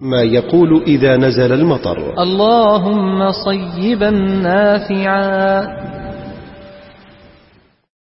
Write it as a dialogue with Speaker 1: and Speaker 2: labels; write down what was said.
Speaker 1: ما يقول إذا نزل المطر.
Speaker 2: اللهم صيبا نافعا.